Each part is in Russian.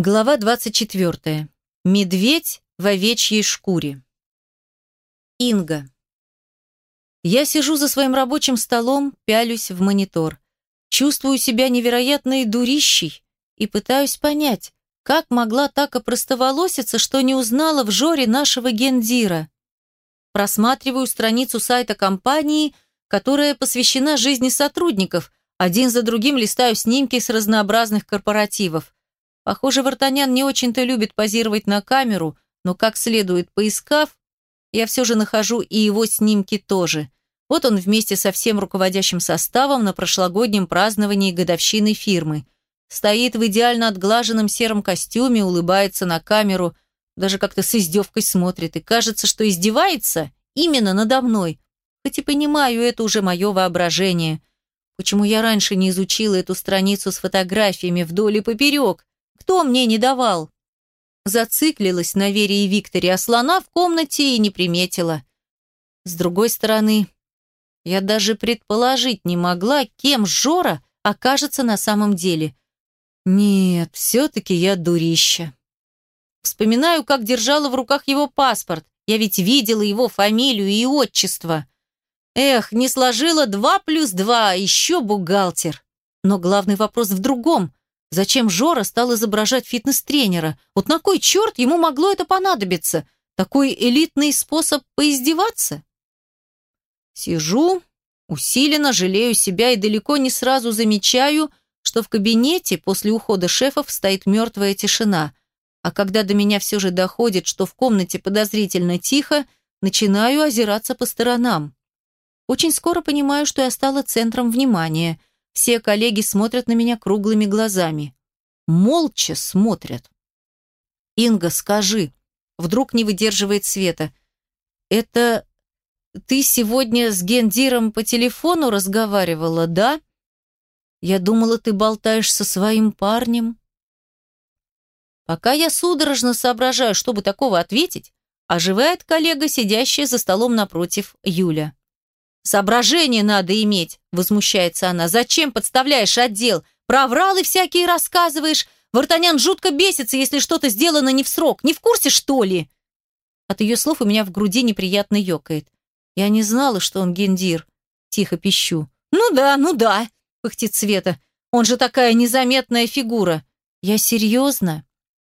Глава 24. Медведь в овечьей шкуре. Инга. Я сижу за своим рабочим столом, пялюсь в монитор. Чувствую себя невероятной дурищей и пытаюсь понять, как могла так опростоволоситься, что не узнала в Жоре нашего гендира. Просматриваю страницу сайта компании, которая посвящена жизни сотрудников. Один за другим листаю снимки с разнообразных корпоративов. Похоже, Вартанян не очень-то любит позировать на камеру, но как следует поискав, я все же нахожу и его снимки тоже. Вот он вместе со всем руководящим составом на прошлогоднем праздновании годовщины фирмы. Стоит в идеально отглаженном сером костюме, улыбается на камеру, даже как-то с издевкой смотрит, и кажется, что издевается именно надо мной. Хоть и понимаю, это уже мое воображение. Почему я раньше не изучила эту страницу с фотографиями вдоль и поперек? Кто мне не давал? Зациклилась на Вере и Викторе, а слона в комнате и не приметила. С другой стороны, я даже предположить не могла, кем Жора окажется на самом деле. Нет, все-таки я дурища. Вспоминаю, как держала в руках его паспорт. Я ведь видела его фамилию и отчество. Эх, не сложила два плюс два, еще бухгалтер. Но главный вопрос в другом. Зачем Жора стал изображать фитнес-тренера? Вот на кой черт ему могло это понадобиться? Такой элитный способ поиздеваться? Сижу, усиленно жалею себя и далеко не сразу замечаю, что в кабинете после ухода шефов стоит мертвая тишина. А когда до меня все же доходит, что в комнате подозрительно тихо, начинаю озираться по сторонам. Очень скоро понимаю, что я стала центром внимания – все коллеги смотрят на меня круглыми глазами. Молча смотрят. «Инга, скажи», вдруг не выдерживает Света, «это ты сегодня с Гендиром по телефону разговаривала, да? Я думала, ты болтаешь со своим парнем». Пока я судорожно соображаю, чтобы такого ответить, оживает коллега, сидящая за столом напротив Юля. «Соображения надо иметь», – возмущается она. «Зачем подставляешь отдел? Провралы всякие рассказываешь. Вартанян жутко бесится, если что-то сделано не в срок. Не в курсе, что ли?» От ее слов у меня в груди неприятно ёкает. Я не знала, что он гендир. Тихо пищу. «Ну да, ну да», – пыхтит Света. «Он же такая незаметная фигура». «Я серьезно?»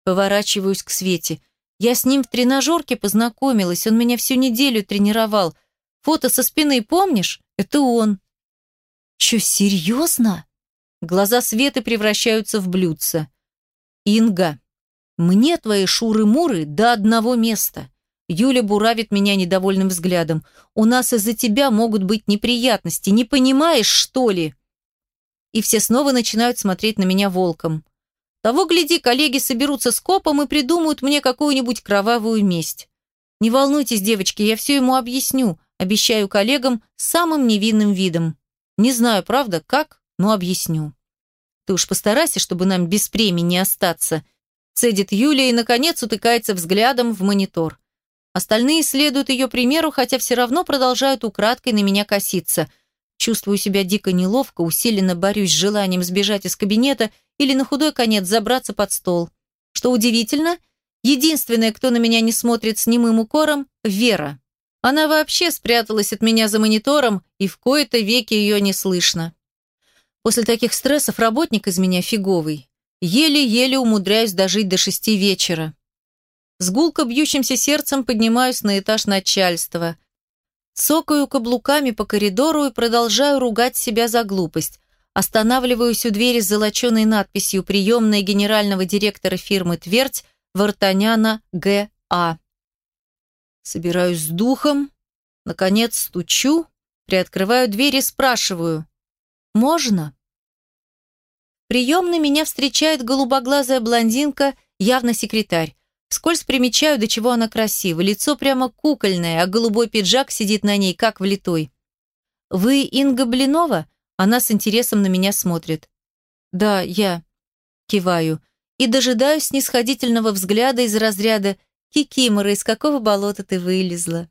Поворачиваюсь к Свете. «Я с ним в тренажерке познакомилась. Он меня всю неделю тренировал. Фото со спины помнишь? Это он. Че, серьезно? Глаза Светы превращаются в блюдца. Инга, мне твои шуры-муры до одного места. Юля буравит меня недовольным взглядом. У нас из-за тебя могут быть неприятности. Не понимаешь, что ли? И все снова начинают смотреть на меня волком. Того, гляди, коллеги соберутся с копом и придумают мне какую-нибудь кровавую месть. Не волнуйтесь, девочки, я все ему объясню. Обещаю коллегам самым невинным видом. Не знаю, правда, как, но объясню. Ты уж постарайся, чтобы нам без премии не остаться. Цедит Юлия и, наконец, утыкается взглядом в монитор. Остальные следуют ее примеру, хотя все равно продолжают украдкой на меня коситься. Чувствую себя дико неловко, усиленно борюсь с желанием сбежать из кабинета или на худой конец забраться под стол. Что удивительно, единственная, кто на меня не смотрит с немым укором – Вера. Она вообще спряталась от меня за монитором, и в кои-то веки ее не слышно. После таких стрессов работник из меня фиговый. Еле-еле умудряюсь дожить до шести вечера. С гулко бьющимся сердцем поднимаюсь на этаж начальства. Цокаю каблуками по коридору и продолжаю ругать себя за глупость. Останавливаюсь у двери с золоченой надписью «Приемная генерального директора фирмы «Твердь» Вартаняна Г.А. Собираюсь с духом, наконец стучу, приоткрываю дверь и спрашиваю «Можно?». Приемно меня встречает голубоглазая блондинка, явно секретарь. Скользь примечаю, до чего она красива. Лицо прямо кукольное, а голубой пиджак сидит на ней, как влитой. «Вы Инга Блинова?» Она с интересом на меня смотрит. «Да, я». Киваю. И дожидаюсь снисходительного взгляда из разряда Кикимора, из какого болота ты вылезла?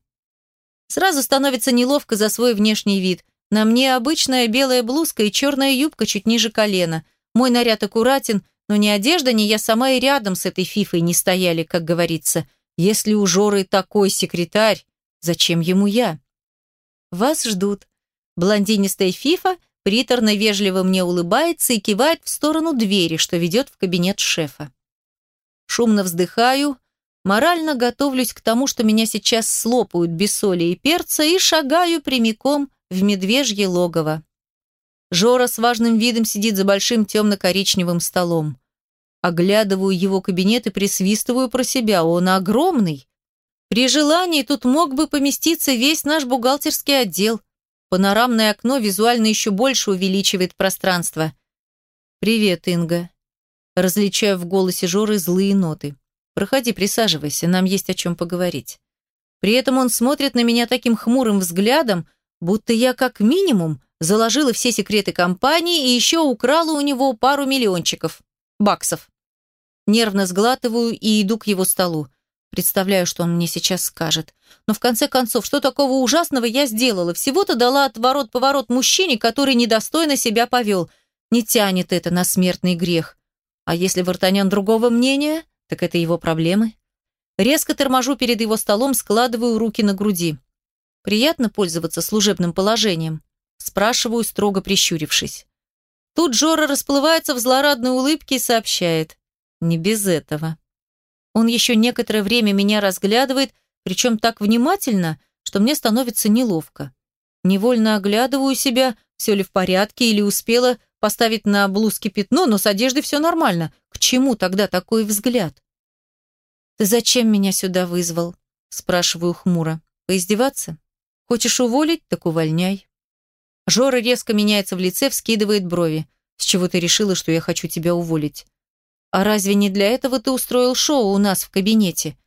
Сразу становится неловко за свой внешний вид. На мне обычная белая блузка и черная юбка чуть ниже колена. Мой наряд аккуратен, но ни одежда, ни я сама и рядом с этой фифой не стояли, как говорится. Если у Жоры такой секретарь, зачем ему я? Вас ждут. Блондинистая фифа приторно вежливо мне улыбается и кивает в сторону двери, что ведет в кабинет шефа. Шумно вздыхаю, морально готовлюсь к тому, что меня сейчас слопают без соли и перца, и шагаю прямиком в медвежье логово. Жора с важным видом сидит за большим темно-коричневым столом. Оглядываю его кабинет и присвистываю про себя. Он огромный. При желании тут мог бы поместиться весь наш бухгалтерский отдел. Панорамное окно визуально еще больше увеличивает пространство. «Привет, Инга». Различаю в голосе Жоры злые ноты. Проходи, присаживайся, нам есть о чем поговорить. При этом он смотрит на меня таким хмурым взглядом, будто я как минимум заложила все секреты компании и еще украла у него пару миллиончиков. Баксов. Нервно сглатываю и иду к его столу. Представляю, что он мне сейчас скажет. Но в конце концов, что такого ужасного я сделала? Всего-то дала отворот-поворот мужчине, который недостойно себя повел. Не тянет это на смертный грех. А если Вартанян другого мнения? Так это его проблемы. Резко торможу перед его столом, складываю руки на груди. Приятно пользоваться служебным положением? Спрашиваю, строго прищурившись. Тут Жора расплывается в злорадной улыбке и сообщает. Не без этого. Он еще некоторое время меня разглядывает, причем так внимательно, что мне становится неловко. Невольно оглядываю себя, все ли в порядке, или успела поставить на блузке пятно, но с одеждой все нормально. К чему тогда такой взгляд? «Ты зачем меня сюда вызвал?» спрашиваю хмуро. «Поиздеваться? Хочешь уволить? Так увольняй». Жора резко меняется в лице, вскидывает брови. «С чего ты решила, что я хочу тебя уволить?» «А разве не для этого ты устроил шоу у нас в кабинете?»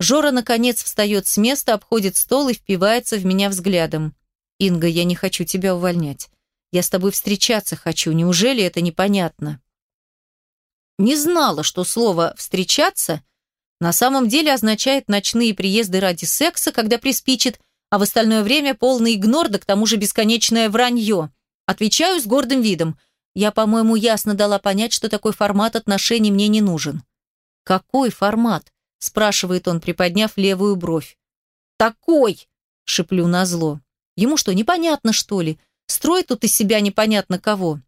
Жора, наконец, встает с места, обходит стол и впивается в меня взглядом. «Инга, я не хочу тебя увольнять. Я с тобой встречаться хочу. Неужели это непонятно? Не знала, что слово «встречаться» на самом деле означает ночные приезды ради секса, когда приспичит, а в остальное время полный игнор, да к тому же бесконечное вранье. Отвечаю с гордым видом. Я, по-моему, ясно дала понять, что такой формат отношений мне не нужен. «Какой формат?» – спрашивает он, приподняв левую бровь. «Такой!» – шеплю назло. «Ему что, непонятно, что ли? Строит тут из себя непонятно кого.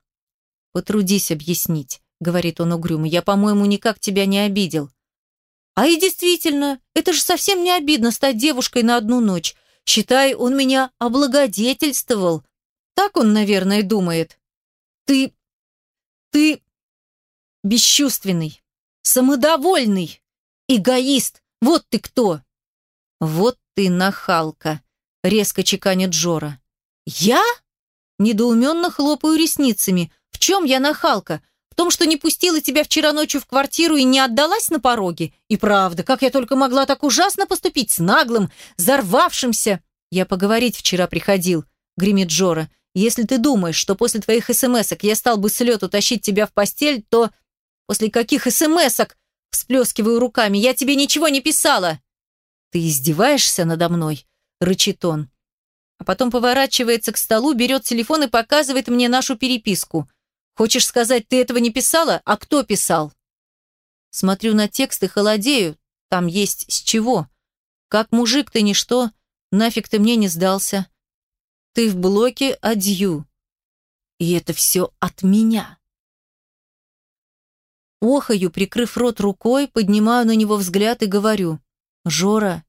Потрудись объяснить, говорит он угрюмо. Я, по-моему, никак тебя не обидел. А и действительно, это же совсем не обидно стать девушкой на одну ночь. Считай, он меня облагодетельствовал. Так он, наверное, думает. Ты... ты... бесчувственный, самодовольный, эгоист. Вот ты кто. Вот ты нахалка, резко чеканит Жора. Я? Недоуменно хлопаю ресницами. В чем я нахалка? В том, что не пустила тебя вчера ночью в квартиру и не отдалась на пороге? И правда, как я только могла так ужасно поступить с наглым, зарвавшимся? Я поговорить вчера приходил, гремит Жора. Если ты думаешь, что после твоих смс я стал бы с лету тащить тебя в постель, то... После каких смс-ок? Всплескиваю руками. Я тебе ничего не писала. Ты издеваешься надо мной? Рычит он а потом поворачивается к столу, берет телефон и показывает мне нашу переписку. «Хочешь сказать, ты этого не писала? А кто писал?» Смотрю на текст и холодею. Там есть с чего. Как мужик ты ничто, нафиг ты мне не сдался. Ты в блоке адью. И это все от меня. Охаю, прикрыв рот рукой, поднимаю на него взгляд и говорю. «Жора,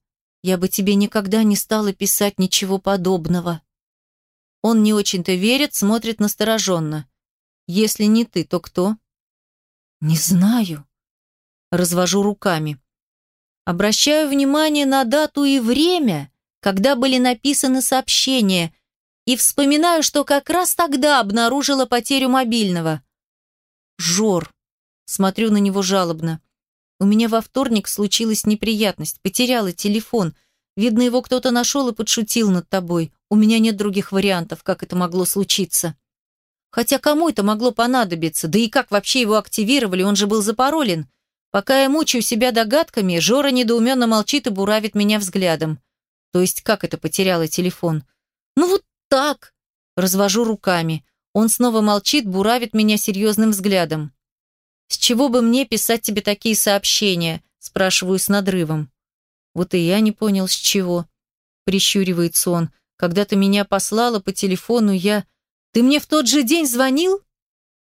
я бы тебе никогда не стала писать ничего подобного. Он не очень-то верит, смотрит настороженно. Если не ты, то кто? Не знаю. Развожу руками. Обращаю внимание на дату и время, когда были написаны сообщения, и вспоминаю, что как раз тогда обнаружила потерю мобильного. Жор. Смотрю на него жалобно. У меня во вторник случилась неприятность, потеряла телефон. Видно, его кто-то нашел и подшутил над тобой. У меня нет других вариантов, как это могло случиться. Хотя кому это могло понадобиться? Да и как вообще его активировали? Он же был запаролен. Пока я мучаю себя догадками, Жора недоуменно молчит и буравит меня взглядом. То есть как это потеряла телефон? Ну вот так. Развожу руками. Он снова молчит, буравит меня серьезным взглядом. С чего бы мне писать тебе такие сообщения? Спрашиваю с надрывом. Вот и я не понял, с чего. Прищуривается он. Когда ты меня послала по телефону, я... Ты мне в тот же день звонил?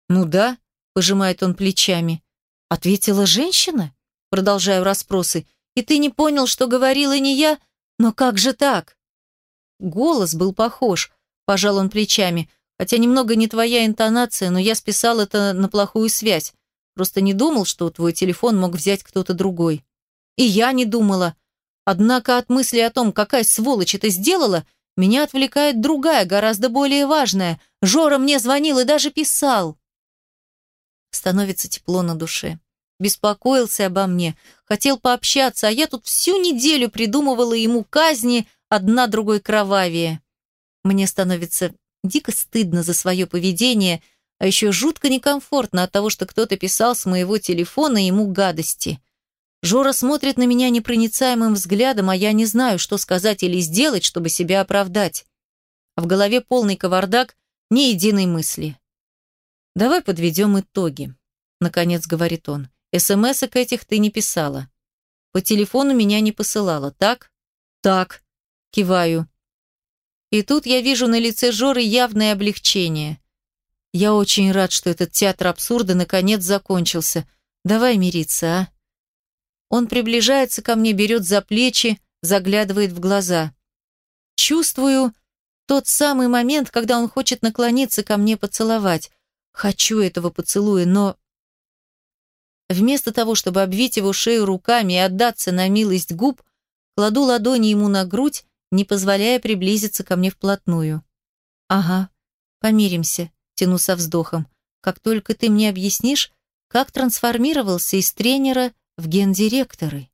Ну да, пожимает он плечами. Ответила женщина? Продолжаю расспросы. И ты не понял, что говорила не я? Но как же так? Голос был похож, пожал он плечами. Хотя немного не твоя интонация, но я списал это на плохую связь. Просто не думал, что твой телефон мог взять кто-то другой. И я не думала. Однако от мысли о том, какая сволочь это сделала, меня отвлекает другая, гораздо более важная. Жора мне звонил и даже писал. Становится тепло на душе. Беспокоился обо мне, хотел пообщаться, а я тут всю неделю придумывала ему казни, одна другой кровавее. Мне становится дико стыдно за свое поведение, а еще жутко некомфортно от того, что кто-то писал с моего телефона ему гадости. Жора смотрит на меня непроницаемым взглядом, а я не знаю, что сказать или сделать, чтобы себя оправдать. в голове полный кавардак, ни единой мысли. «Давай подведем итоги», — наконец говорит он. «СМСок этих ты не писала. По телефону меня не посылала, так?» «Так», — киваю. И тут я вижу на лице Жоры явное облегчение. Я очень рад, что этот театр абсурда наконец закончился. Давай мириться, а? Он приближается ко мне, берет за плечи, заглядывает в глаза. Чувствую тот самый момент, когда он хочет наклониться ко мне поцеловать. Хочу этого поцелуя, но... Вместо того, чтобы обвить его шею руками и отдаться на милость губ, кладу ладони ему на грудь не позволяя приблизиться ко мне вплотную. «Ага, помиримся», — тяну со вздохом. «Как только ты мне объяснишь, как трансформировался из тренера в гендиректоры».